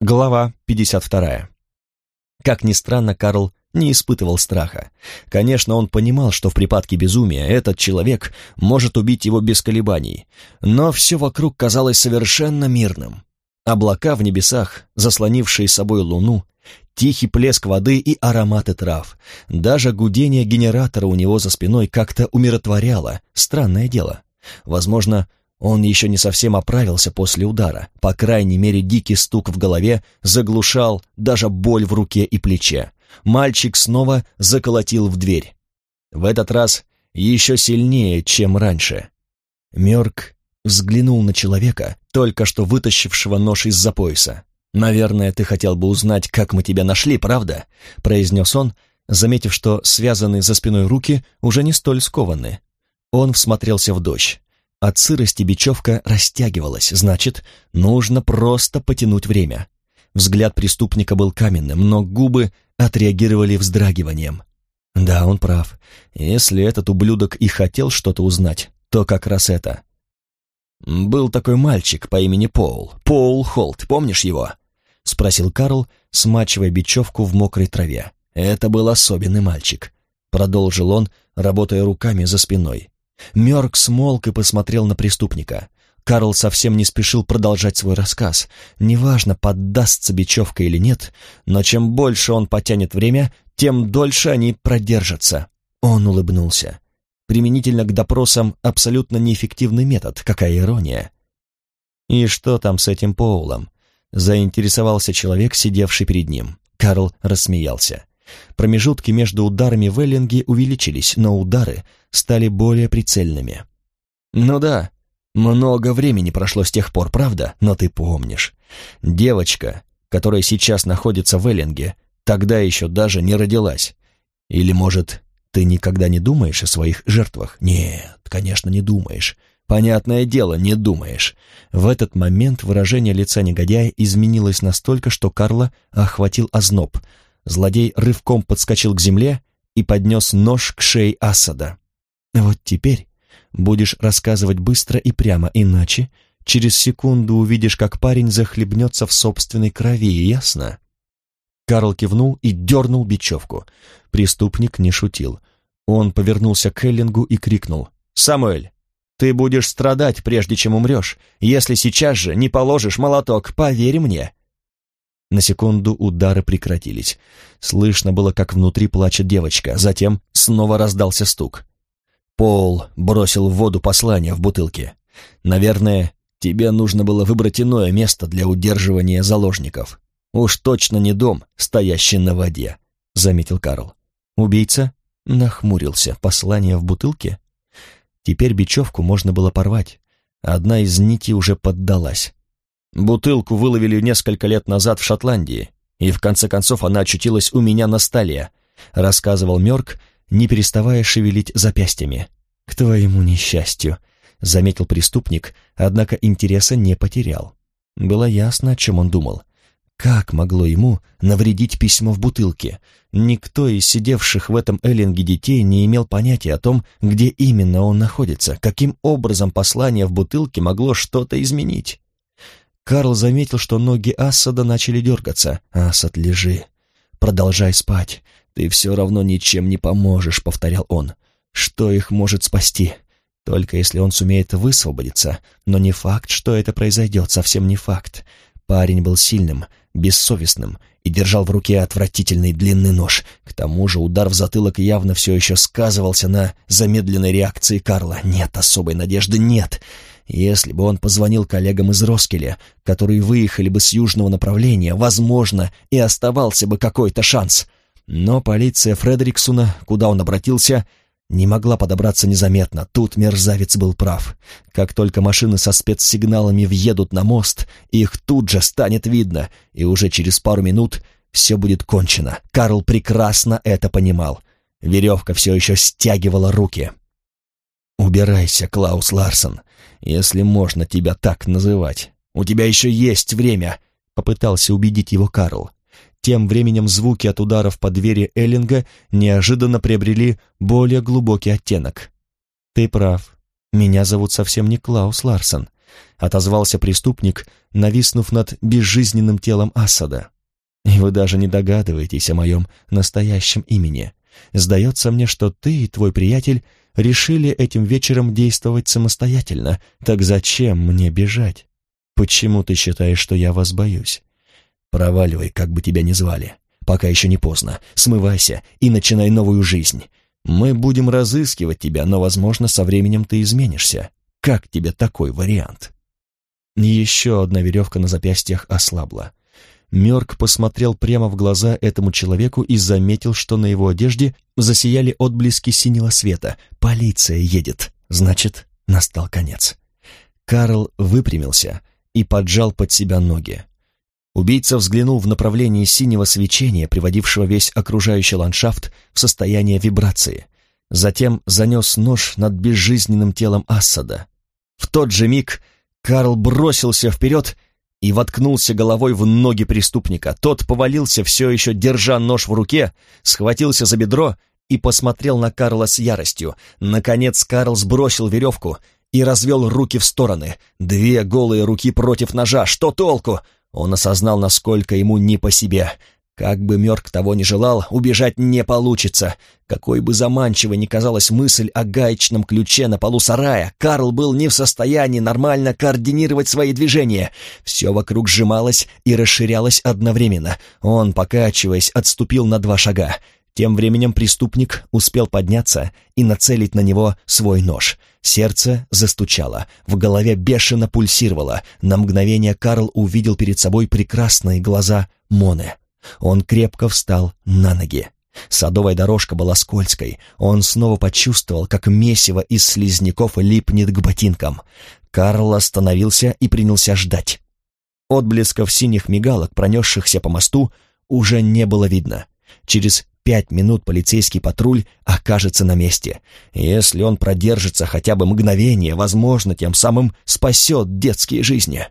Глава 52. Как ни странно, Карл не испытывал страха. Конечно, он понимал, что в припадке безумия этот человек может убить его без колебаний, но все вокруг казалось совершенно мирным. Облака в небесах, заслонившие собой луну, тихий плеск воды и ароматы трав. Даже гудение генератора у него за спиной как-то умиротворяло, странное дело. Возможно, он еще не совсем оправился после удара. По крайней мере, дикий стук в голове заглушал даже боль в руке и плече. Мальчик снова заколотил в дверь. В этот раз еще сильнее, чем раньше. Мёрк взглянул на человека, только что вытащившего нож из-за пояса. «Наверное, ты хотел бы узнать, как мы тебя нашли, правда?» — произнес он, заметив, что связанные за спиной руки уже не столь скованы. Он всмотрелся в дождь. От сырости бечевка растягивалась, значит, нужно просто потянуть время. Взгляд преступника был каменным, но губы отреагировали вздрагиванием. Да, он прав. Если этот ублюдок и хотел что-то узнать, то как раз это. «Был такой мальчик по имени Пол. Пол Холт, помнишь его?» — спросил Карл, смачивая бечевку в мокрой траве. «Это был особенный мальчик», — продолжил он, работая руками за спиной. Мёрк смолк и посмотрел на преступника. Карл совсем не спешил продолжать свой рассказ. Неважно, поддастся бечевка или нет, но чем больше он потянет время, тем дольше они продержатся. Он улыбнулся. Применительно к допросам абсолютно неэффективный метод, какая ирония. «И что там с этим Поулом?» — заинтересовался человек, сидевший перед ним. Карл рассмеялся. Промежутки между ударами в Эллинге увеличились, но удары стали более прицельными. «Ну да, много времени прошло с тех пор, правда? Но ты помнишь. Девочка, которая сейчас находится в Эллинге, тогда еще даже не родилась. Или, может, ты никогда не думаешь о своих жертвах? Нет, конечно, не думаешь. Понятное дело, не думаешь. В этот момент выражение лица негодяя изменилось настолько, что Карла охватил озноб — Злодей рывком подскочил к земле и поднес нож к шее Асада. «Вот теперь будешь рассказывать быстро и прямо, иначе через секунду увидишь, как парень захлебнется в собственной крови, ясно?» Карл кивнул и дернул бечевку. Преступник не шутил. Он повернулся к Эллингу и крикнул. «Самуэль, ты будешь страдать, прежде чем умрешь, если сейчас же не положишь молоток, поверь мне. На секунду удары прекратились. Слышно было, как внутри плачет девочка, затем снова раздался стук. Пол бросил в воду послание в бутылке. «Наверное, тебе нужно было выбрать иное место для удерживания заложников. Уж точно не дом, стоящий на воде», — заметил Карл. Убийца нахмурился. Послание в бутылке? Теперь бечевку можно было порвать. Одна из нитей уже поддалась. Бутылку выловили несколько лет назад в Шотландии, и в конце концов она очутилась у меня на столе, рассказывал Мёрк, не переставая шевелить запястьями. К твоему несчастью, заметил преступник, однако интереса не потерял. Было ясно, о чем он думал. Как могло ему навредить письмо в бутылке? Никто из сидевших в этом эллинге детей не имел понятия о том, где именно он находится, каким образом послание в бутылке могло что-то изменить. Карл заметил, что ноги Асада начали дергаться. «Асад, лежи. Продолжай спать. Ты все равно ничем не поможешь», — повторял он. «Что их может спасти? Только если он сумеет высвободиться. Но не факт, что это произойдет, совсем не факт. Парень был сильным, бессовестным и держал в руке отвратительный длинный нож. К тому же удар в затылок явно все еще сказывался на замедленной реакции Карла. Нет особой надежды, нет. Если бы он позвонил коллегам из Роскеля, которые выехали бы с южного направления, возможно, и оставался бы какой-то шанс. Но полиция Фредериксона, куда он обратился, не могла подобраться незаметно. Тут мерзавец был прав. Как только машины со спецсигналами въедут на мост, их тут же станет видно, и уже через пару минут все будет кончено. Карл прекрасно это понимал. Веревка все еще стягивала руки. «Убирайся, Клаус Ларсон, если можно тебя так называть. У тебя еще есть время», — попытался убедить его Карл. Тем временем звуки от ударов по двери Эллинга неожиданно приобрели более глубокий оттенок. «Ты прав. Меня зовут совсем не Клаус Ларсон. — отозвался преступник, нависнув над безжизненным телом Асада. «И вы даже не догадываетесь о моем настоящем имени. Сдается мне, что ты и твой приятель решили этим вечером действовать самостоятельно. Так зачем мне бежать? Почему ты считаешь, что я вас боюсь? Проваливай, как бы тебя ни звали. Пока еще не поздно. Смывайся и начинай новую жизнь. Мы будем разыскивать тебя, но, возможно, со временем ты изменишься. Как тебе такой вариант?» Еще одна веревка на запястьях ослабла. Мёрк посмотрел прямо в глаза этому человеку и заметил, что на его одежде засияли отблески синего света. «Полиция едет!» Значит, настал конец. Карл выпрямился и поджал под себя ноги. Убийца взглянул в направлении синего свечения, приводившего весь окружающий ландшафт в состояние вибрации. Затем занес нож над безжизненным телом Ассада. В тот же миг Карл бросился вперед и воткнулся головой в ноги преступника. Тот повалился, все еще держа нож в руке, схватился за бедро и посмотрел на Карла с яростью. Наконец Карл сбросил веревку и развел руки в стороны. Две голые руки против ножа. Что толку? Он осознал, насколько ему не по себе. Как бы Мёрк того не желал, убежать не получится. Какой бы заманчивой ни казалась мысль о гаечном ключе на полу сарая, Карл был не в состоянии нормально координировать свои движения. Все вокруг сжималось и расширялось одновременно. Он, покачиваясь, отступил на два шага. Тем временем преступник успел подняться и нацелить на него свой нож. Сердце застучало, в голове бешено пульсировало. На мгновение Карл увидел перед собой прекрасные глаза Моны. Он крепко встал на ноги. Садовая дорожка была скользкой. Он снова почувствовал, как месиво из слизняков липнет к ботинкам. Карл остановился и принялся ждать. Отблесков синих мигалок, пронесшихся по мосту, уже не было видно. Через пять минут полицейский патруль окажется на месте. Если он продержится хотя бы мгновение, возможно, тем самым спасет детские жизни.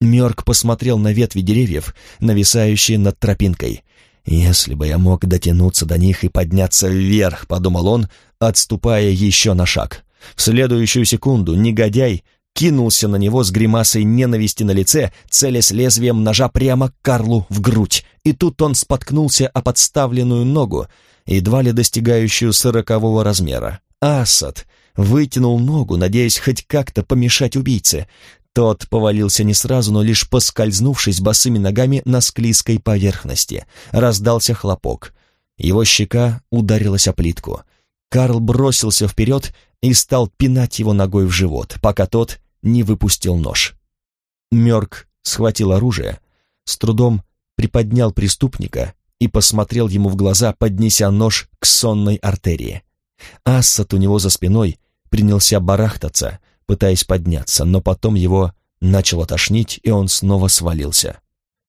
Мёрк посмотрел на ветви деревьев, нависающие над тропинкой. «Если бы я мог дотянуться до них и подняться вверх», — подумал он, отступая еще на шаг. В следующую секунду негодяй кинулся на него с гримасой ненависти на лице, целясь лезвием ножа прямо Карлу в грудь. И тут он споткнулся о подставленную ногу, едва ли достигающую сорокового размера. Асад вытянул ногу, надеясь хоть как-то помешать убийце. Тот повалился не сразу, но лишь поскользнувшись босыми ногами на склизкой поверхности. Раздался хлопок. Его щека ударилась о плитку. Карл бросился вперед и стал пинать его ногой в живот, пока тот не выпустил нож. Мёрк схватил оружие, с трудом приподнял преступника и посмотрел ему в глаза, поднеся нож к сонной артерии. Ассад у него за спиной принялся барахтаться, пытаясь подняться, но потом его начало тошнить, и он снова свалился.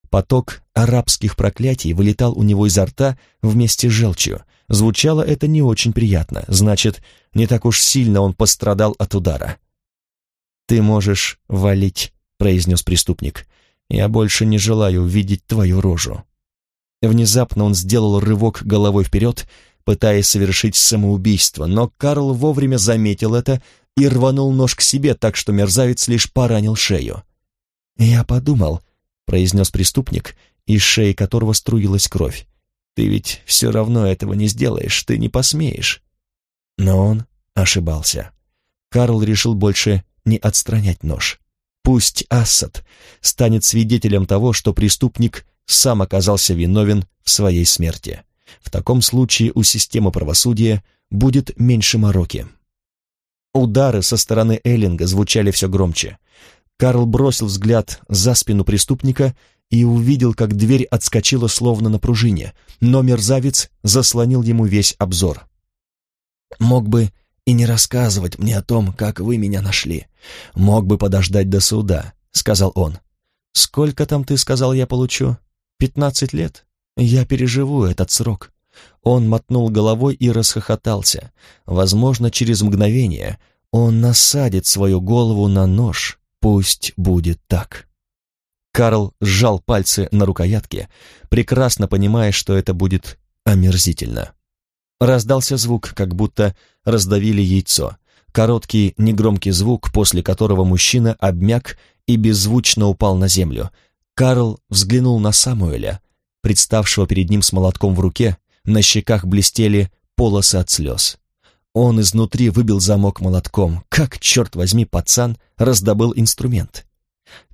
Поток арабских проклятий вылетал у него изо рта вместе с желчью. Звучало это не очень приятно, значит, не так уж сильно он пострадал от удара. «Ты можешь валить», — произнес преступник. «Я больше не желаю видеть твою рожу». Внезапно он сделал рывок головой вперед, пытаясь совершить самоубийство, но Карл вовремя заметил это и рванул нож к себе, так что мерзавец лишь поранил шею. «Я подумал», — произнес преступник, из шеи которого струилась кровь. «Ты ведь все равно этого не сделаешь, ты не посмеешь». Но он ошибался. Карл решил больше не отстранять нож. Пусть Ассад станет свидетелем того, что преступник сам оказался виновен в своей смерти. В таком случае у системы правосудия будет меньше мороки. Удары со стороны Эллинга звучали все громче. Карл бросил взгляд за спину преступника и увидел, как дверь отскочила словно на пружине, но мерзавец заслонил ему весь обзор. «Мог бы и не рассказывать мне о том, как вы меня нашли. Мог бы подождать до суда», — сказал он. «Сколько там, ты сказал, я получу? Пятнадцать лет? Я переживу этот срок». Он мотнул головой и расхохотался. Возможно, через мгновение он насадит свою голову на нож. Пусть будет так. Карл сжал пальцы на рукоятке, прекрасно понимая, что это будет омерзительно. Раздался звук, как будто раздавили яйцо. Короткий, негромкий звук, после которого мужчина обмяк и беззвучно упал на землю. Карл взглянул на Самуэля, представшего перед ним с молотком в руке, на щеках блестели полосы от слез. Он изнутри выбил замок молотком. Как, черт возьми, пацан раздобыл инструмент?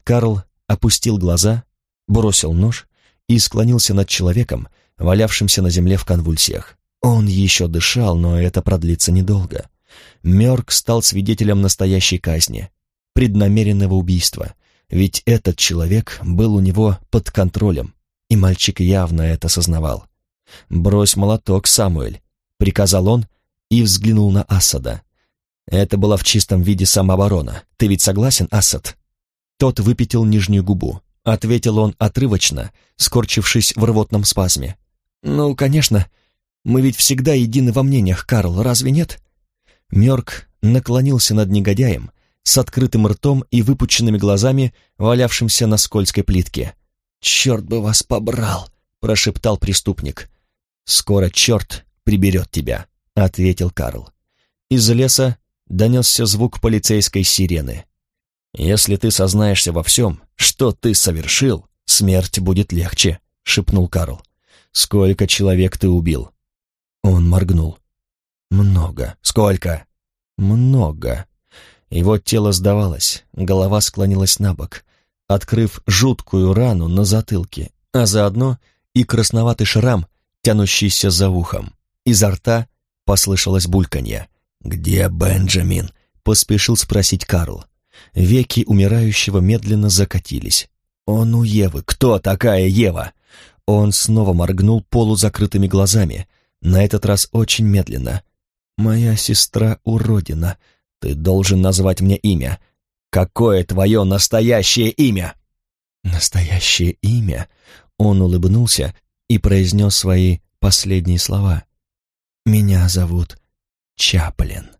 Карл опустил глаза, бросил нож и склонился над человеком, валявшимся на земле в конвульсиях. Он еще дышал, но это продлится недолго. Мёрк стал свидетелем настоящей казни, преднамеренного убийства, ведь этот человек был у него под контролем, и мальчик явно это сознавал. «Брось молоток, Самуэль», — приказал он и взглянул на Асада. Это была в чистом виде самооборона. Ты ведь согласен, Асад? Тот выпятил нижнюю губу. Ответил он отрывочно, скорчившись в рвотном спазме. «Ну, конечно. Мы ведь всегда едины во мнениях, Карл, разве нет?» Мёрк наклонился над негодяем с открытым ртом и выпученными глазами, валявшимся на скользкой плитке. «Черт бы вас побрал!» — прошептал преступник. «Скоро черт приберет тебя», — ответил Карл. Из леса донесся звук полицейской сирены. «Если ты сознаешься во всем, что ты совершил, смерть будет легче», — шепнул Карл. «Сколько человек ты убил?» Он моргнул. «Много. Сколько?» «Много». Его тело сдавалось, голова склонилась на бок, открыв жуткую рану на затылке, а заодно и красноватый шрам, тянущийся за ухом. Изо рта послышалось бульканье. «Где Бенджамин?» — поспешил спросить Карл. Веки умирающего медленно закатились. «Он у Евы. Кто такая Ева?» Он снова моргнул полузакрытыми глазами, на этот раз очень медленно. «Моя сестра уродина. Ты должен назвать мне имя. Какое твое настоящее имя?» «Настоящее имя?» Он улыбнулся и произнес свои последние слова. «Меня зовут Чаплин».